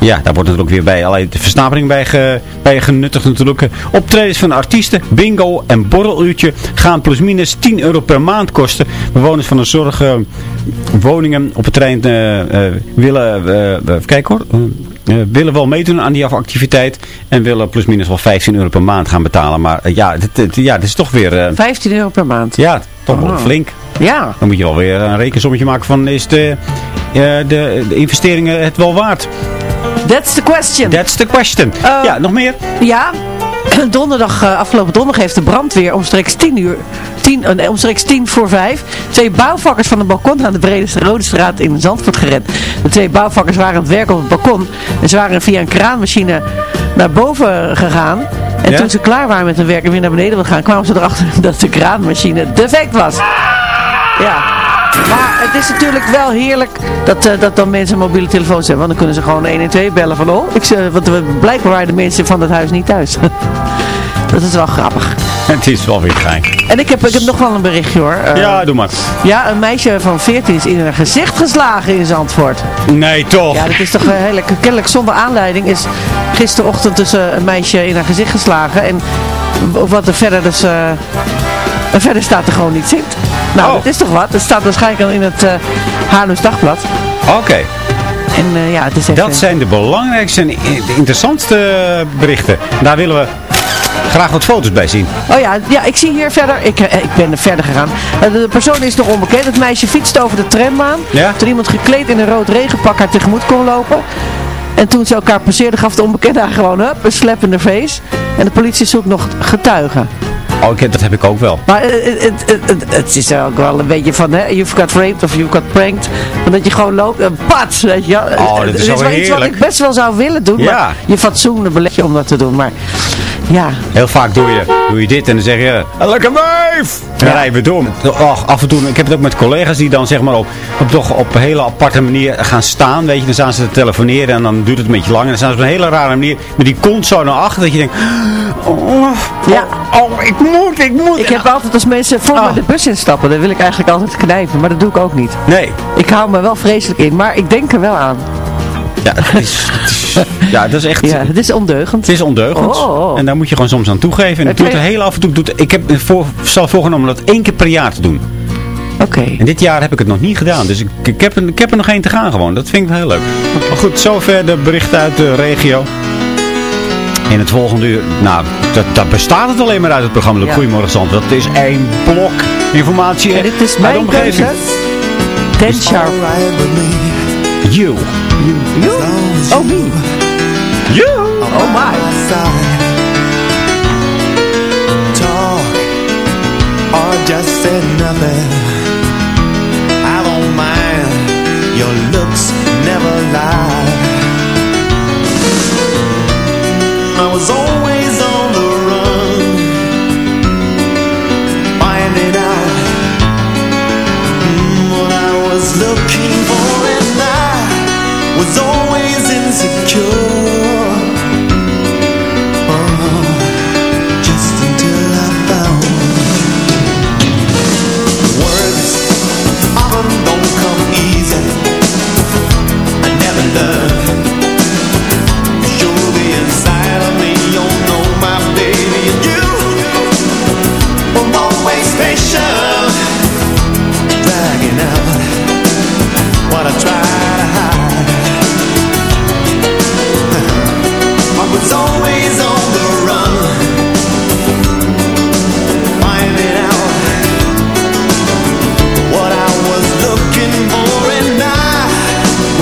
Ja, daar wordt natuurlijk weer bij allerlei versnapering bij, ge, bij genuttigd natuurlijk. Eh, Optredens van artiesten, bingo en borreluurtje gaan plusminus 10 euro per maand kosten. Bewoners van de zorgwoningen op het terrein eh, eh, willen, eh, even kijken hoor, eh, eh, willen wel meedoen aan die activiteit. En willen plusminus wel 15 euro per maand gaan betalen. Maar eh, ja, dit, dit- ja, dit is toch weer... eh, 15 euro per maand. ja, toch wel Oh. flink. Ja. Dan moet je wel weer een rekensommetje maken van is de, eh, de, de investeringen het wel waard? That's the question. That's the question. Eh, ja, nog meer? Ja, donderdag, eh, afgelopen donderdag heeft de brandweer omstreeks 10 uur, 10, eh, omstreeks 10 voor 5, twee bouwvakkers van een balkon aan de Brede Rode Straat in Zandvoort gered. De twee bouwvakkers waren aan het werk op het balkon en ze waren via een kraanmachine naar boven gegaan. En Ja? toen ze klaar waren met hun werk en weer naar beneden wilden gaan, kwamen ze erachter dat de kraanmachine defect was. Ja. Maar het is natuurlijk wel heerlijk dat, eh, dat dan mensen mobiele telefoons hebben. Want dan kunnen ze gewoon 112 bellen van oh, ik, zeg- want we, blijkbaar waren de mensen van het huis niet thuis. dat is wel grappig. Het is wel weer gek. En ik heb, ik heb nog wel een berichtje hoor. Eh, ja, doe maar. ja, een meisje van 14 is in haar gezicht geslagen in Zandvoort. Nee, toch? Ja, dat is toch wel heerlijk. Kennelijk zonder aanleiding is gisterochtend dus eh, een meisje in haar gezicht geslagen. En wat er verder dus... eh, en verder staat er gewoon niet zit. Nou, Oh. dat is toch wat. Het staat waarschijnlijk al in het eh Haarlems Dagblad. Oké. En eh, ja, het is echt... Dat zijn de belangrijkste en interessantste berichten. Daar willen we graag wat foto's bij zien. Oh ja, ja, ik zie hier verder, ik, eh, ik ben er verder gegaan. De persoon is nog onbekend. Het meisje fietste over de trambaan. Ja? Toen iemand gekleed in een rood regenpak haar tegemoet kon lopen. En toen ze elkaar passeerden gaf de onbekende haar gewoon up, een slap in de face. En de politie zoekt nog getuigen. Oh, ik, dat heb ik ook wel. Maar eh, het, het, het, het is ook wel een beetje van, hè, you've got raped of you've got pranked. Want dat je gewoon loopt en pat, weet je. Oh, dat is Het wel iets wat ik best wel zou willen doen, Ja. maar je fatsoen belet je om dat te doen. Maar ja, Heel vaak doe je, doe je dit en dan zeg je... Een lekker wijf! En dan rijden we door. Och, af en toe, ik heb het ook met collega's die dan zeg maar op, op, toch op een hele aparte manier gaan staan. Weet je, dan staan ze te telefoneren en dan duurt het een beetje lang. En dan staan ze op een hele rare manier met die kont zo naar achter. Dat je denkt, oh, Ja. oh, oh, ik moet, ik moet. Ik heb altijd als mensen voor Oh. me de bus instappen, dan wil ik eigenlijk altijd knijpen, maar dat doe ik ook niet. Nee. Ik hou me wel vreselijk in, maar ik denk er wel aan. Ja, het is, het is- ja, dat is echt... Ja, het is ondeugend. Het is ondeugend. Oh, oh. En daar moet je gewoon soms aan toegeven. En het jij- heel af en toe. Doe het- ik heb voor, zelf voorgenomen dat één keer per jaar te doen. Oké. En dit jaar heb ik het nog niet gedaan. Dus ik, ik, heb, er- ik heb er nog één te gaan gewoon. Dat vind ik wel heel leuk. Maar goed, zover de berichten uit de regio. In het volgende uur, nou, dat, dat bestaat het alleen maar uit het programma Ja. Goedemorgen Zand. Dat is één blok informatie En dit is de mijn omgeving. keuze. Ten Sharp. You. You. You. Oh, me. You. Oh, my. Talk or just say nothing. I don't mind. Your looks never lie. I was always on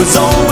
was always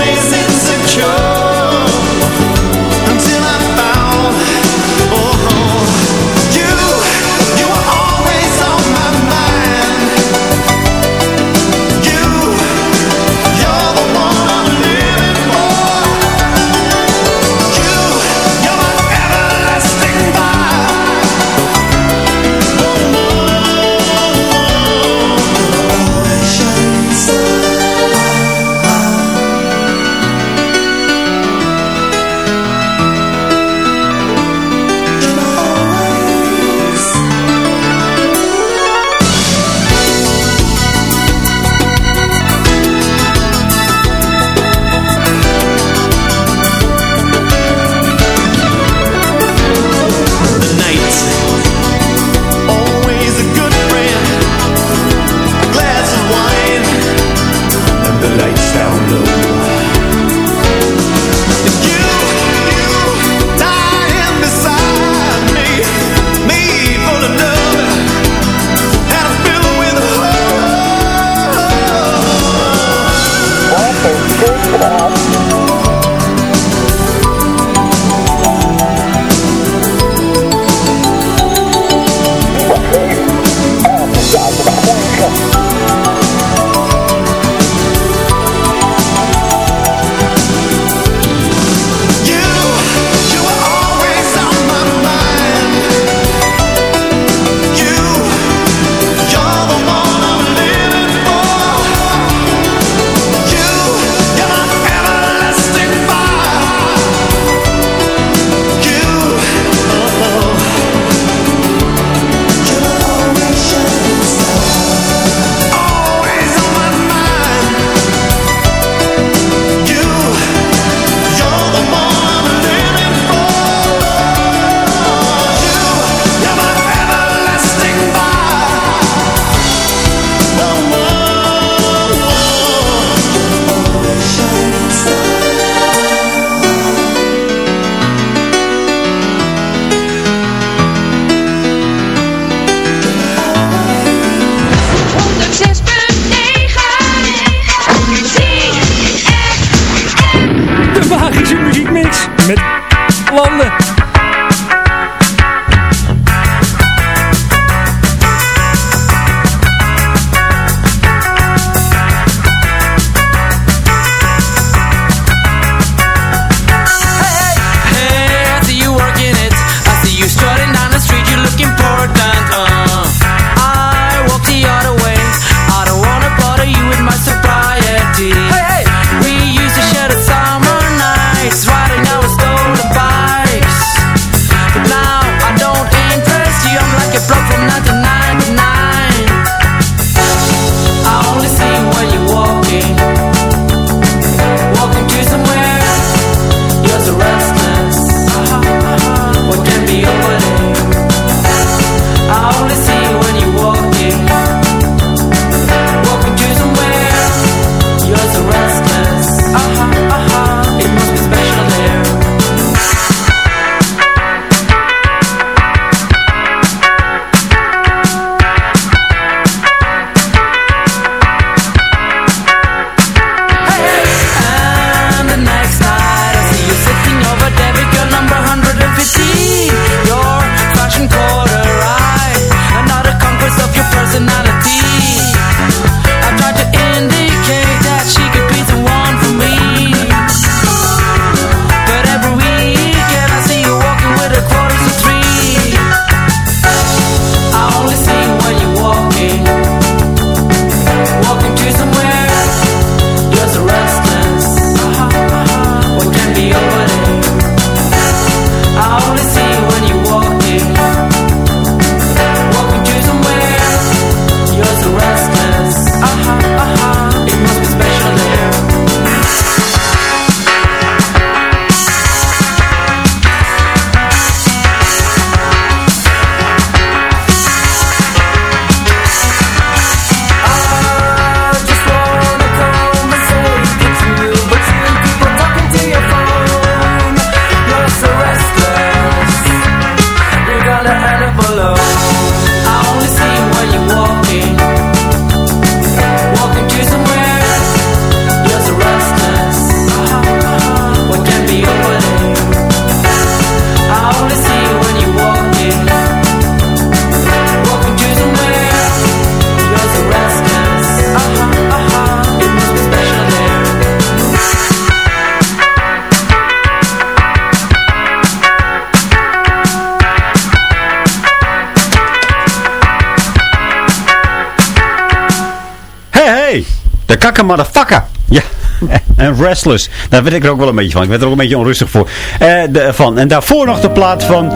De kakka motherfucker. Ja. En Restless. Daar werd ik er ook wel een beetje van. Ik werd er ook een beetje onrustig voor. Eh, de, van. En daarvoor nog de plaat van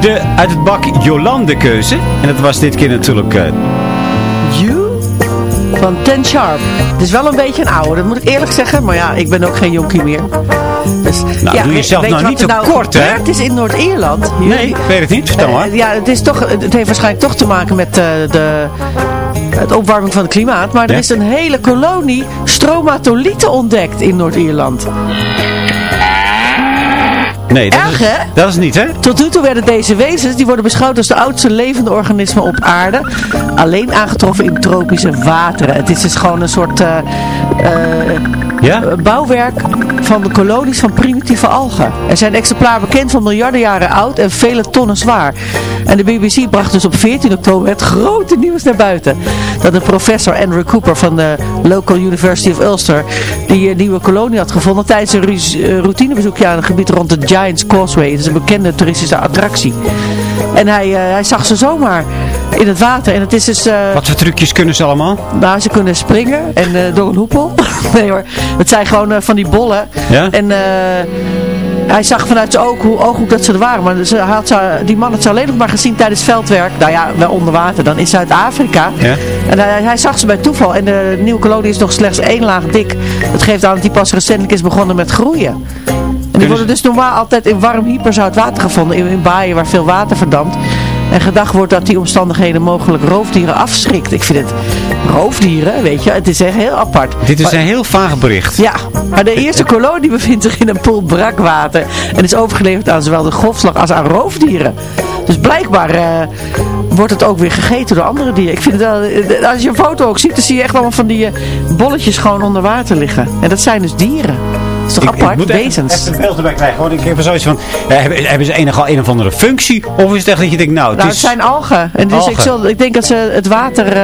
de uit het bak Jolande keuze. En dat was dit keer natuurlijk... eh, You? Van Ten Sharp. Het is wel een beetje een oude, dat moet ik eerlijk zeggen. Maar ja, ik ben ook geen jonkie meer. Dus, Nou, ja, doe weet- jezelf weet nou je niet wat er te kort, hè? Het is in Noord-Ierland. Nee, ik weet het niet. Vertel maar. Eh, ja, het, is toch, het heeft waarschijnlijk toch te maken met eh, de, het opwarming van het klimaat. Maar er Ja. is een hele kolonie stromatolieten ontdekt in Noord-Ierland. Nee, dat, Erg, is, dat is niet, hè? Tot nu toe werden deze wezens, die worden beschouwd als de oudste levende organismen op aarde. Alleen aangetroffen in tropische wateren. Het is dus gewoon een soort eh, eh, Ja? bouwwerk van de kolonies van primitieve algen. Er zijn exemplaren bekend van miljarden jaren oud en vele tonnen zwaar. En de BBC bracht dus op 14 oktober het grote nieuws naar buiten. Dat een professor Andrew Cooper van de Local University of Ulster die een nieuwe kolonie had gevonden tijdens een eh, routinebezoekje aan het gebied rond de Giants Causeway. Het is een bekende toeristische attractie. En hij, eh, hij zag ze zomaar in het water. En het is dus... eh, Wat voor trucjes kunnen ze allemaal? nou, ze kunnen springen en eh, door een hoepel. nee hoor, het zijn gewoon eh, van die bollen. Ja? En hij zag vanuit zijn oog, hoe, ooghoek dat ze er waren. Maar ze, had ze, die man had ze alleen nog maar gezien tijdens veldwerk. Nou ja, wel onder water dan in Zuid-Afrika. Ja? En hij, hij zag ze bij toeval. En de nieuwe kolonie is nog slechts één laag dik. Dat geeft aan dat die pas recentelijk is begonnen met groeien. En die worden dus normaal altijd in warm hyperzout water gevonden. In, in baaien waar veel water verdampt. En gedacht wordt dat die omstandigheden mogelijk roofdieren afschrikt. Ik vind het roofdieren, weet je. Het is echt heel apart. Dit is Maar- een heel vaag bericht. ja, maar de eerste kolonie bevindt zich in een pool brakwater en is overgeleverd aan zowel de golfslag als aan roofdieren. Dus blijkbaar eh, wordt het ook weer gegeten door andere dieren. Ik vind wel, eh, als je een foto ook ziet, dan zie je echt allemaal van die eh, bolletjes gewoon onder water liggen. En dat zijn dus dieren. Is toch apart? moet even- Wezens. Even een beeld erbij krijgen. Want ik heb er zoiets van, hebben, hebben ze enige, een of andere functie? Of is het echt dat je denkt, nou, het Nou, is... het zijn algen. En dus ik, zal, ik denk dat ze het water eh,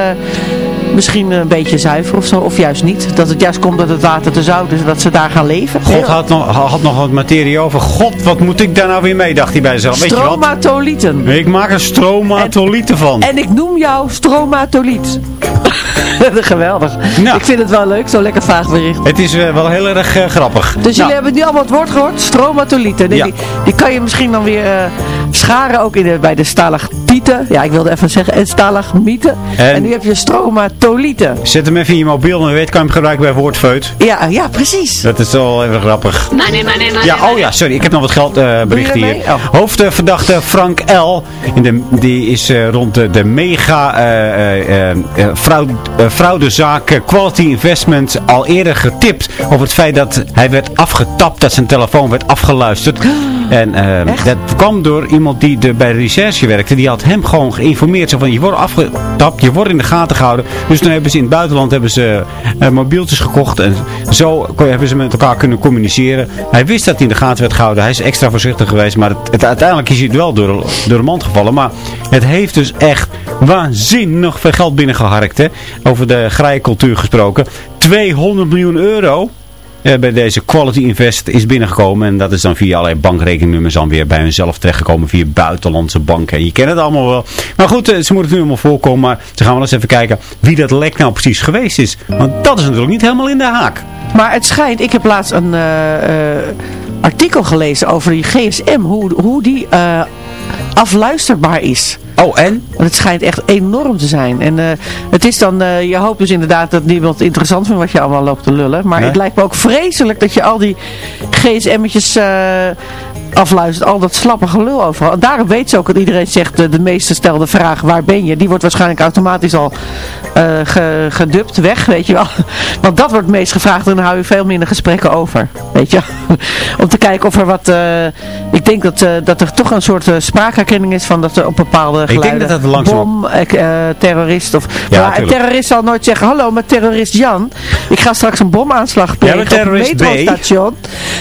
misschien een beetje zuiveren of zo. Of juist niet. Dat het juist komt dat het water te zout is en dat ze daar gaan leven. God had nog, had nog wat materie over. God, wat moet ik daar nou weer mee, dacht hij bij zichzelf. Weet je wat? Stromatolieten. Ik maak er stromatolieten van. En ik noem jou stromatoliet. Geweldig. Nou. Ik vind het wel leuk, zo'n lekker vaag bericht. Het is eh, wel heel erg eh, grappig. Dus jullie Nou, hebben nu allemaal het woord gehoord, stromatolieten. Die, Ja. die, die kan je misschien dan weer eh, scharen ook in de, bij de stalagmieten. Ja, ik wilde even zeggen, en stalagmieten. En, En- nu heb je stromatolieten. Zet hem even in je mobiel en weet kan je hem gebruiken bij woordfeut. Ja, ja, precies. Dat is wel even grappig. Money, money, money. Ja, oh ja, sorry. Ik heb nog wat geldberichten hier. Oh. Hoofdverdachte Frank L. In de, die is eh, rond de, de mega eh, eh, eh, fraude, fraudezaak eh, Quality Investment al eerder getipt over het feit dat hij werd afgetapt, dat zijn telefoon werd afgeluisterd. En eh, dat kwam door iemand die de, bij de recherche werkte. Die had hem gewoon geïnformeerd. Zo van, je wordt afgetapt, je wordt in de gaten gehouden. Dus toen hebben ze in het buitenland hebben ze, eh, mobieltjes gekocht. En zo kon- hebben ze met elkaar kunnen communiceren. Hij wist dat hij in de gaten werd gehouden. Hij is extra voorzichtig geweest. Maar het, het- uiteindelijk is hij wel door, door de mand gevallen. Maar het heeft dus echt waanzinnig veel geld binnengeharkt. Hè? Over de graaiencultuur gesproken. 200 miljoen euro eh, bij deze Quality Invest is binnengekomen. En dat is dan via allerlei bankrekeningnummers dan weer bij hunzelf terechtgekomen via buitenlandse banken. En je kent het allemaal wel. Maar goed, eh, ze moeten het nu allemaal voorkomen. Maar ze gaan wel eens even kijken wie dat lek nou precies geweest is. Want dat is natuurlijk niet helemaal in de haak. Maar het schijnt, ik heb laatst een eh, artikel gelezen over die GSM, hoe, hoe die afluisterbaar is. Oh, en? Want het schijnt echt enorm te zijn. En eh, het is dan, eh, je hoopt dus inderdaad dat niemand interessant vindt wat je allemaal loopt te lullen. Maar Nee. het lijkt me ook vreselijk dat je al die gsm'tjes eh afluistert. Al dat slappe gelul overal. En daarom weet ze ook dat iedereen zegt, de meest gestelde vraag, waar ben je? Die wordt waarschijnlijk automatisch al ge, gedubt weg, weet je wel. Want dat wordt het meest gevraagd en dan hou je veel minder gesprekken over. Weet je Om te kijken of er wat, ik denk dat, dat er toch een soort spraakherkenning is van dat er op bepaalde denk geluiden. dat dat langzaam- Bom, eh, eh, terrorist of... Ja, maar een terrorist zal nooit zeggen, hallo, met terrorist Jan. Ik ga straks een bomaanslag plegen maar op een metrostation.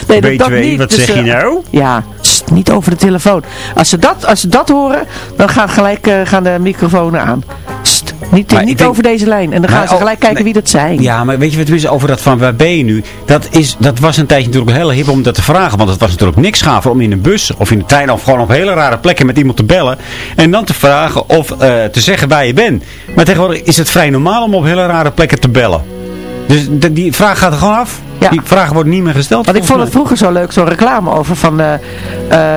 Nee, dat, dat B2, niet. wat Dus, zeg je eh, nou? Ja, sst, niet over de telefoon. Als ze dat, als ze dat horen, dan gaan gelijk eh, gaan de microfoons aan. Niet, Maar niet denk- over deze lijn. En dan gaan ze oh, gelijk kijken nee. wie dat zijn. Ja, maar weet je wat het is over dat van waar ben je nu? Dat, is, dat was een tijdje natuurlijk heel hip om dat te vragen. Want het was natuurlijk niks gaver om in een bus of in de trein of gewoon op hele rare plekken met iemand te bellen. En dan te vragen of eh, te zeggen waar je bent. Maar tegenwoordig is het vrij normaal om op hele rare plekken te bellen. Dus de- die vraag gaat er gewoon af? Die vraag wordt niet meer gesteld? Want ik vond het vroeger zo leuk, zo'n reclame over van, eh,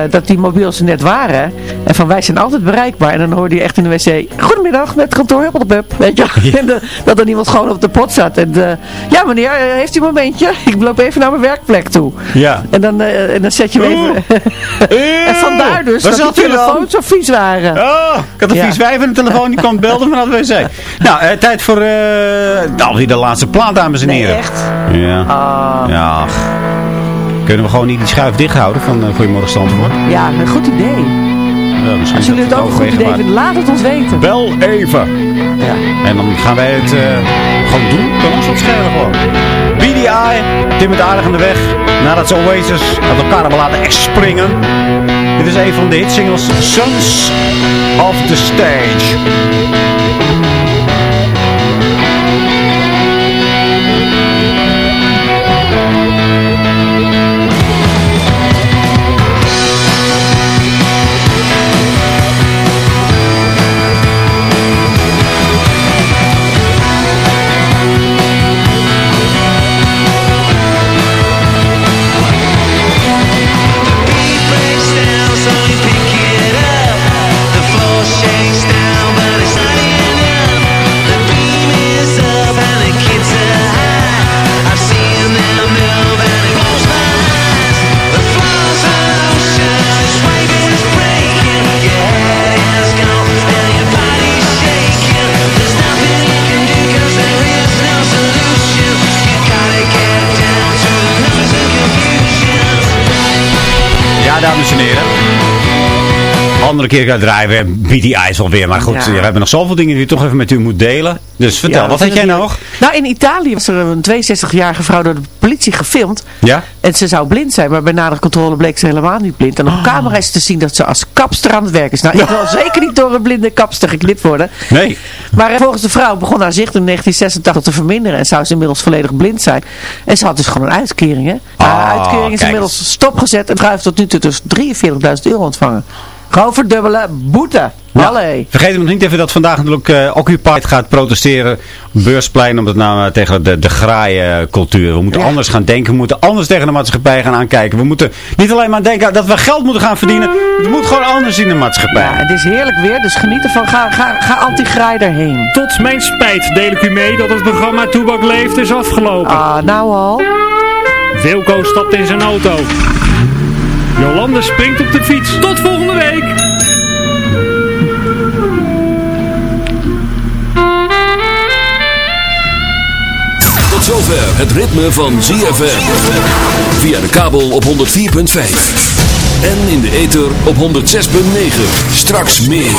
eh, dat die mobiels net waren. En van wij zijn altijd bereikbaar. En dan hoorde je echt in de wc, goedemiddag met kantoor Huppeldepup. Weet je? En, eh, dat er iemand gewoon op de pot zat. En, ja meneer, heeft u een momentje? Ik loop even naar mijn werkplek toe. Ja. En dan, en dan zet je hem even... en vandaar dus Waar dat die dan? telefoons zo vies waren. Oh, ik had een Ja. vies wijf aan de telefoon, die kwam belden vanuit de wc. Nou, tijd voor nou, de laatste plaat, dames en Nee, heren. echt? Ja. Ah. Ja. ach. Kunnen we gewoon niet die schuif dicht houden van uh, Goedemorgen Zandvoort? Ja, een goed idee. Ja, misschien Als jullie het ook een goed idee vinden, laat het ons weten. Bel even. Ja. En dan gaan wij het eh, gewoon doen. Kan ons wat schelen gewoon. BDI, Tim het aardig aan de weg. Nadat ze Oasis uit elkaar hebben laten echt springen. Dit is een van de hitsingles Sons of the Stage. Andere keer gaan draaien, BDI is alweer. Maar goed, Ja. we hebben nog zoveel dingen die ik toch even met u moet delen. Dus vertel, Ja, wat had jij nog? Nou, in Italië was er een 62-jarige vrouw door de politie gefilmd. Ja? En ze zou blind zijn, maar bij nadere controle bleek ze helemaal niet blind. En op camera is te zien dat ze als kapster aan het werk is. Nou, ik wil zeker niet door een blinde kapster geknipt worden. Nee. Maar eh, volgens de vrouw begon haar zicht in 1986 te verminderen. En zou ze inmiddels volledig blind zijn. En ze had dus gewoon een uitkering, hè. Haar Ah, uitkering is inmiddels stopgezet. En vrouw heeft tot nu toe dus 43.000 euro ontvangen. Gewoon verdubbelen, boete. Allee. Vergeet nog niet even dat vandaag natuurlijk eh, Occupied gaat protesteren op het beursplein. Omdat nou, eh, tegen de, de graaiencultuur. We moeten anders gaan denken. We moeten anders tegen de maatschappij gaan aankijken. We moeten niet alleen maar denken dat we geld moeten gaan verdienen. Het moet gewoon anders in de maatschappij. Ja, het is heerlijk weer, dus geniet ervan. Ga, ga, ga anti-graai erheen. Tot mijn spijt deel ik u mee dat het programma Toebak Leeft is afgelopen. Ah, nou al. Wilco stapt in zijn auto. Jolande springt op de fiets. Tot volgende week. Tot zover het ritme van ZFM. Via de kabel op 104.5. En in de ether op 106.9. Straks meer.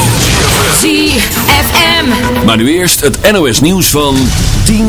ZFM. Maar nu eerst het NOS nieuws van 10.